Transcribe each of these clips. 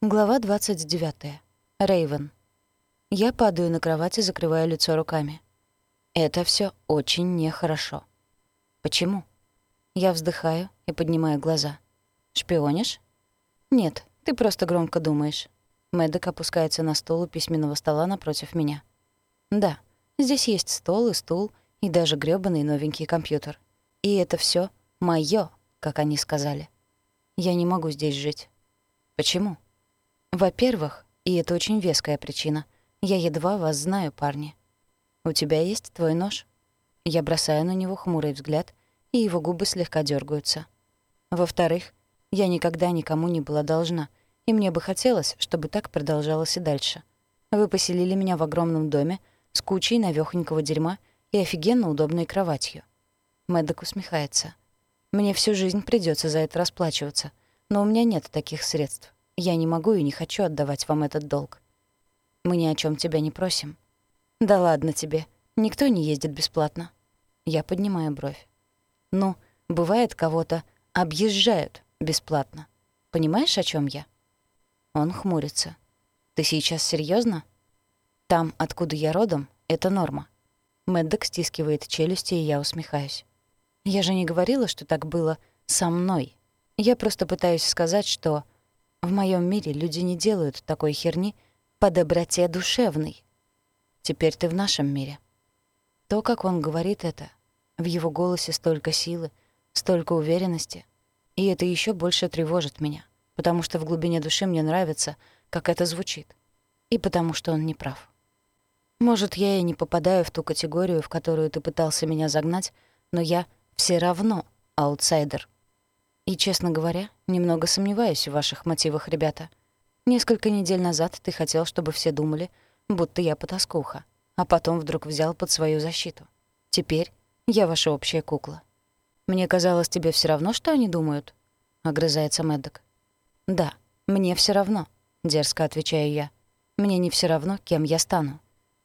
Глава 29. Рейвен. Я падаю на кровать и закрываю лицо руками. Это все очень нехорошо. Почему? Я вздыхаю и поднимаю глаза. Шпионишь? Нет, ты просто громко думаешь. Мэддок опускается на стул у письменного стола напротив меня. Да, здесь есть стол и стул, и даже грёбаный новенький компьютер. И это все моё, как они сказали. Я не могу здесь жить. Почему? Во-первых, и это очень веская причина, я едва вас знаю, парни. У тебя есть твой нож? Я бросаю на него хмурый взгляд, и его губы слегка дергаются. Во-вторых, я никогда никому не была должна, и мне бы хотелось, чтобы так продолжалось и дальше. Вы поселили меня в огромном доме с кучей навёхонького дерьма и офигенно удобной кроватью. Мэддок усмехается. Мне всю жизнь придется за это расплачиваться, но у меня нет таких средств. Я не могу и не хочу отдавать вам этот долг. Мы ни о чем тебя не просим. Да ладно тебе. Никто не ездит бесплатно. Я поднимаю бровь. Ну, бывает, кого-то объезжают бесплатно. Понимаешь, о чем я? Он хмурится. Ты сейчас серьезно? Там, откуда я родом, это норма. Мэддок стискивает челюсти, и я усмехаюсь. Я же не говорила, что так было со мной. Я просто пытаюсь сказать, что в моем мире люди не делают такой херни по доброте душевной. Теперь ты в нашем мире. То, как он говорит это, в его голосе столько силы, столько уверенности, и это еще больше тревожит меня, потому что в глубине души мне нравится, как это звучит, и потому что он не прав. Может, я и не попадаю в ту категорию, в которую ты пытался меня загнать, но я все равно аутсайдер. И, честно говоря, немного сомневаюсь в ваших мотивах, ребята. Несколько недель назад ты хотел, чтобы все думали, будто я потаскуха, а потом вдруг взял под свою защиту. Теперь я ваша общая кукла. Мне казалось, тебе все равно, что они думают, огрызается Мэддок. Да, мне все равно, дерзко отвечаю я. Мне не все равно, кем я стану.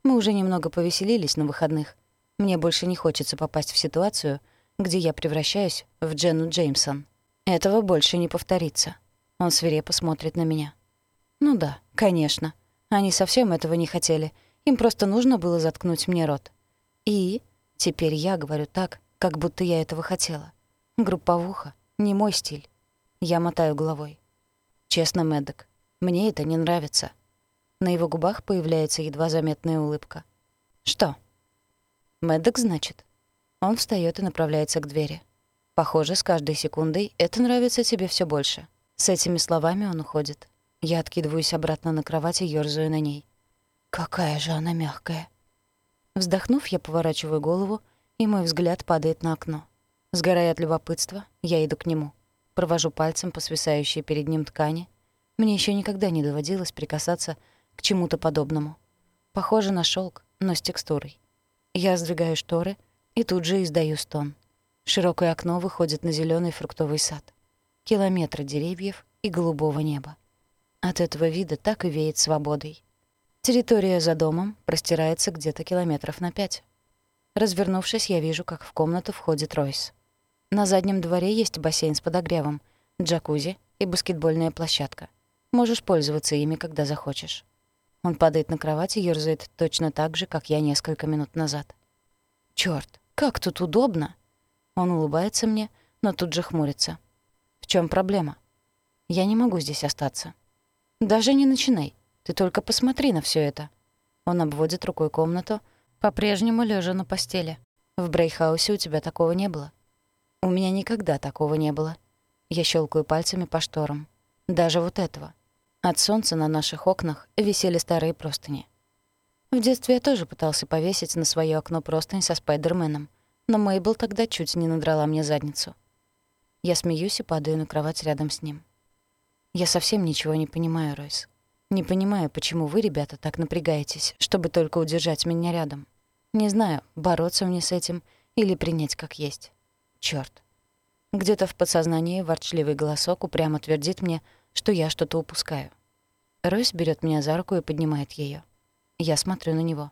Мы уже немного повеселились на выходных. Мне больше не хочется попасть в ситуацию, где я превращаюсь в Дженну Джеймсон. Этого больше не повторится. Он свирепо смотрит на меня. Ну да, конечно. Они совсем этого не хотели. Им просто нужно было заткнуть мне рот. И теперь я говорю так, как будто я этого хотела. Групповуха — не мой стиль. Я мотаю головой. Честно, Мэддок, мне это не нравится. На его губах появляется едва заметная улыбка. Что? Мэддок, значит? Он встаёт и направляется к двери. Похоже, с каждой секундой это нравится тебе все больше. С этими словами он уходит. Я откидываюсь обратно на кровать и ёрзаю на ней. Какая же она мягкая. Вздохнув, я поворачиваю голову, и мой взгляд падает на окно. Сгорая от любопытства, я иду к нему. Провожу пальцем по свисающей перед ним ткани. Мне еще никогда не доводилось прикасаться к чему-то подобному. Похоже на шелк, но с текстурой. Я сдвигаю шторы и тут же издаю стон. Широкое окно выходит на зеленый фруктовый сад. Километры деревьев и голубого неба. От этого вида так и веет свободой. Территория за домом простирается где-то километров на пять. Развернувшись, я вижу, как в комнату входит Ройс. На заднем дворе есть бассейн с подогревом, джакузи и баскетбольная площадка. Можешь пользоваться ими, когда захочешь. Он падает на кровать и ёрзает точно так же, как я несколько минут назад. Чёрт, как тут удобно! Он улыбается мне, но тут же хмурится. «В чем проблема? Я не могу здесь остаться». «Даже не начинай. Ты только посмотри на все это». Он обводит рукой комнату, по-прежнему лежа на постели. «В Брейхаусе у тебя такого не было». «У меня никогда такого не было». Я щелкаю пальцами по шторам. Даже вот этого. От солнца на наших окнах висели старые простыни. В детстве я тоже пытался повесить на свое окно простынь со Спайдерменом — но Мейбл тогда чуть не надрала мне задницу. Я смеюсь и падаю на кровать рядом с ним. Я совсем ничего не понимаю, Ройс. Не понимаю, почему вы, ребята, так напрягаетесь, чтобы только удержать меня рядом. Не знаю, бороться мне с этим или принять как есть. Чёрт. Где-то в подсознании ворчливый голосок упрямо твердит мне, что я что-то упускаю. Ройс берет меня за руку и поднимает ее. Я смотрю на него.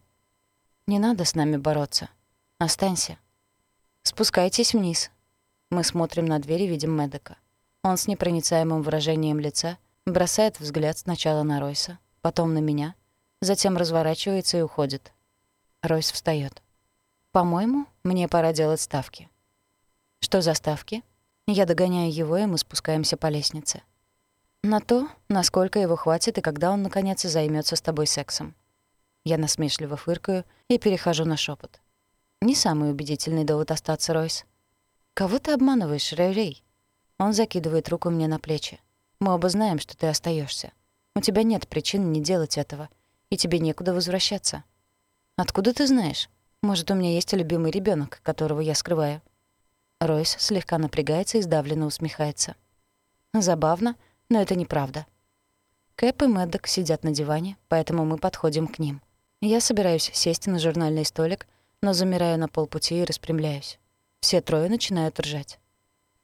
«Не надо с нами бороться. Останься. «Спускайтесь вниз». Мы смотрим на дверь и видим Мэддека. Он с непроницаемым выражением лица бросает взгляд сначала на Ройса, потом на меня, затем разворачивается и уходит. Ройс встаёт. «По-моему, мне пора делать ставки». «Что за ставки?» Я догоняю его, и мы спускаемся по лестнице. На то, насколько его хватит и когда он, наконец, займется с тобой сексом. Я насмешливо фыркаю и перехожу на шепот. Не самый убедительный довод остаться, Ройс. «Кого ты обманываешь, Рэй-Рэй?» Он закидывает руку мне на плечи. «Мы оба знаем, что ты остаешься. У тебя нет причин не делать этого, и тебе некуда возвращаться». «Откуда ты знаешь? Может, у меня есть любимый ребенок, которого я скрываю?» Ройс слегка напрягается и сдавленно усмехается. «Забавно, но это неправда». Кэп и Мэддок сидят на диване, поэтому мы подходим к ним. Я собираюсь сесть на журнальный столик, но замираю на полпути и распрямляюсь. Все трое начинают ржать.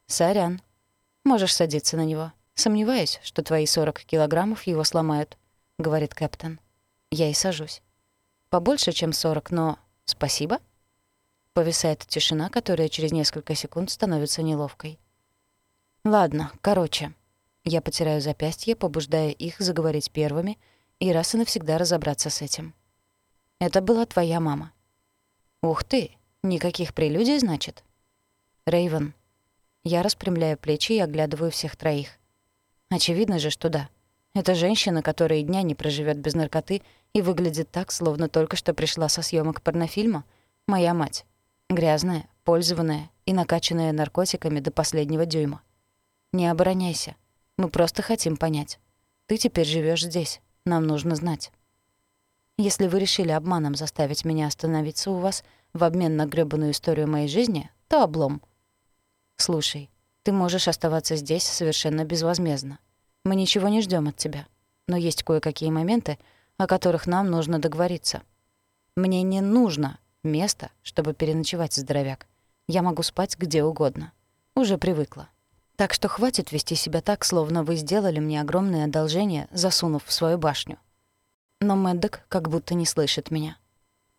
«Сорян. Можешь садиться на него. Сомневаюсь, что твои 40 килограммов его сломают», — говорит Кэптон. Я и сажусь. Побольше, чем 40, но... Спасибо?» Повисает тишина, которая через несколько секунд становится неловкой. «Ладно, короче». Я потираю запястье, побуждая их заговорить первыми и раз и навсегда разобраться с этим. «Это была твоя мама». «Ух ты! Никаких прелюдий, значит?» Рейвен. Я распрямляю плечи и оглядываю всех троих. Очевидно же, что да. Это женщина, которая дня не проживет без наркоты и выглядит так, словно только что пришла со съемок порнофильма. Моя мать. Грязная, пользованная и накачанная наркотиками до последнего дюйма. Не обороняйся. Мы просто хотим понять. Ты теперь живешь здесь. Нам нужно знать. Если вы решили обманом заставить меня остановиться у вас в обмен на грёбаную историю моей жизни, то облом. Слушай, ты можешь оставаться здесь совершенно безвозмездно. Мы ничего не ждем от тебя. Но есть кое-какие моменты, о которых нам нужно договориться. Мне не нужно место, чтобы переночевать, здоровяк. Я могу спать где угодно. Уже привыкла. Так что хватит вести себя так, словно вы сделали мне огромное одолжение, засунув в свою башню. Но Мэддок как будто не слышит меня.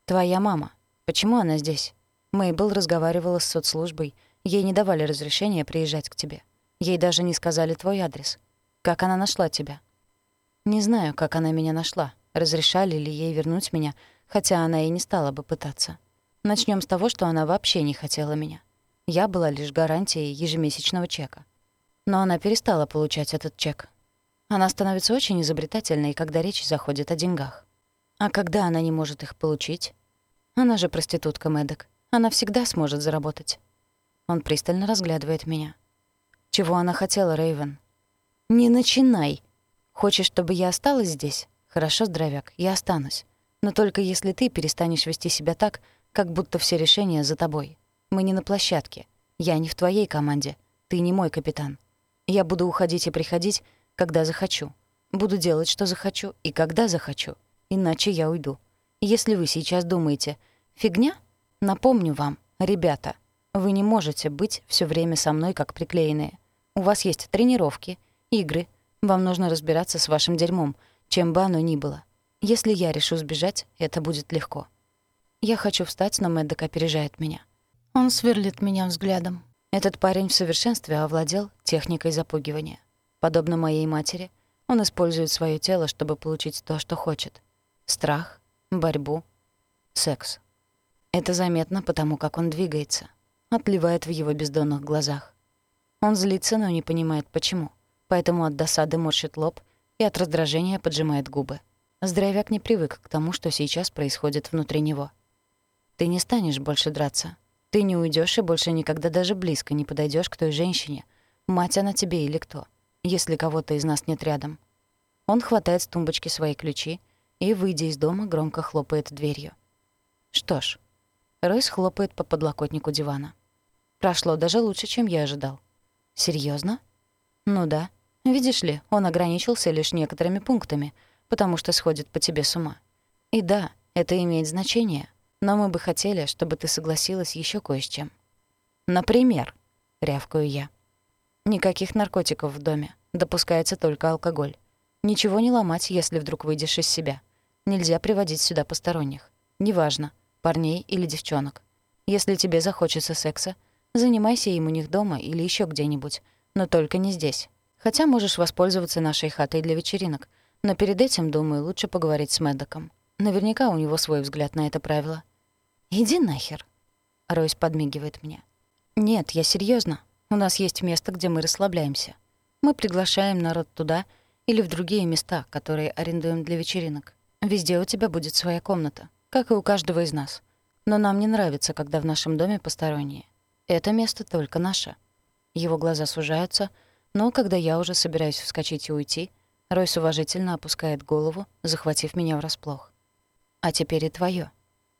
«Твоя мама. Почему она здесь?» Мейбл разговаривала с соцслужбой. Ей не давали разрешения приезжать к тебе. Ей даже не сказали твой адрес. Как она нашла тебя? Не знаю, как она меня нашла. Разрешали ли ей вернуть меня, хотя она и не стала бы пытаться. Начнем с того, что она вообще не хотела меня. Я была лишь гарантией ежемесячного чека. Но она перестала получать этот чек. Она становится очень изобретательной, когда речь заходит о деньгах. А когда она не может их получить? Она же проститутка Мэддок. Она всегда сможет заработать. Он пристально разглядывает меня. Чего она хотела, Рейвен? «Не начинай. Хочешь, чтобы я осталась здесь? Хорошо, здоровяк, я останусь. Но только если ты перестанешь вести себя так, как будто все решения за тобой. Мы не на площадке. Я не в твоей команде. Ты не мой капитан. Я буду уходить и приходить, когда захочу. Буду делать, что захочу, и когда захочу. Иначе я уйду. Если вы сейчас думаете «фигня», напомню вам, ребята, вы не можете быть все время со мной как приклеенные. У вас есть тренировки, игры. Вам нужно разбираться с вашим дерьмом, чем бы оно ни было. Если я решу сбежать, это будет легко. Я хочу встать, но Мэддок опережает меня. Он сверлит меня взглядом. Этот парень в совершенстве овладел техникой запугивания. Подобно моей матери, он использует свое тело, чтобы получить то, что хочет. Страх, борьбу, секс. Это заметно потому, как он двигается. Отливает в его бездонных глазах. Он злится, но не понимает, почему. Поэтому от досады морщит лоб и от раздражения поджимает губы. Здоровяк не привык к тому, что сейчас происходит внутри него. Ты не станешь больше драться. Ты не уйдешь и больше никогда даже близко не подойдешь к той женщине, мать она тебе или кто, если кого-то из нас нет рядом. Он хватает с тумбочки свои ключи и, выйдя из дома, громко хлопает дверью. Что ж, Ройс хлопает по подлокотнику дивана. Прошло даже лучше, чем я ожидал. Серьезно? Ну да. Видишь ли, он ограничился лишь некоторыми пунктами — потому что сходит по тебе с ума. И да, это имеет значение, но мы бы хотели, чтобы ты согласилась еще кое с чем. Например, рявкаю я. Никаких наркотиков в доме, допускается только алкоголь. Ничего не ломать, если вдруг выйдешь из себя. Нельзя приводить сюда посторонних. Неважно, парней или девчонок. Если тебе захочется секса, занимайся им у них дома или еще где-нибудь, но только не здесь. Хотя можешь воспользоваться нашей хатой для вечеринок. Но перед этим, думаю, лучше поговорить с Мэддоком. Наверняка у него свой взгляд на это правило. «Иди нахер», — Ройс подмигивает мне. «Нет, я серьезно. У нас есть место, где мы расслабляемся. Мы приглашаем народ туда или в другие места, которые арендуем для вечеринок. Везде у тебя будет своя комната, как и у каждого из нас. Но нам не нравится, когда в нашем доме посторонние. Это место только наше». Его глаза сужаются, но когда я уже собираюсь вскочить и уйти, Ройс уважительно опускает голову, захватив меня врасплох. «А теперь и твоё.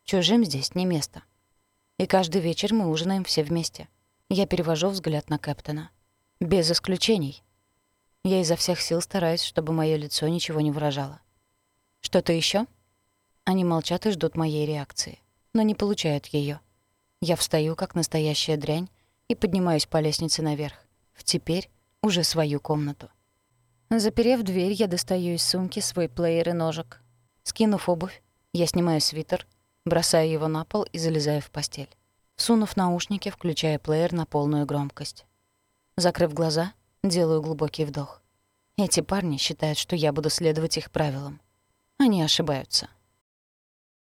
Чужим здесь не место. И каждый вечер мы ужинаем все вместе. Я перевожу взгляд на Кэптона. Без исключений. Я изо всех сил стараюсь, чтобы моё лицо ничего не выражало. Что-то ещё? Они молчат и ждут моей реакции, но не получают её. Я встаю, как настоящая дрянь, и поднимаюсь по лестнице наверх, в теперь уже свою комнату. Заперев дверь, я достаю из сумки свой плеер и ножик. Скинув обувь, я снимаю свитер, бросаю его на пол и залезаю в постель. Сунув наушники, включая плеер на полную громкость. Закрыв глаза, делаю глубокий вдох. Эти парни считают, что я буду следовать их правилам. Они ошибаются.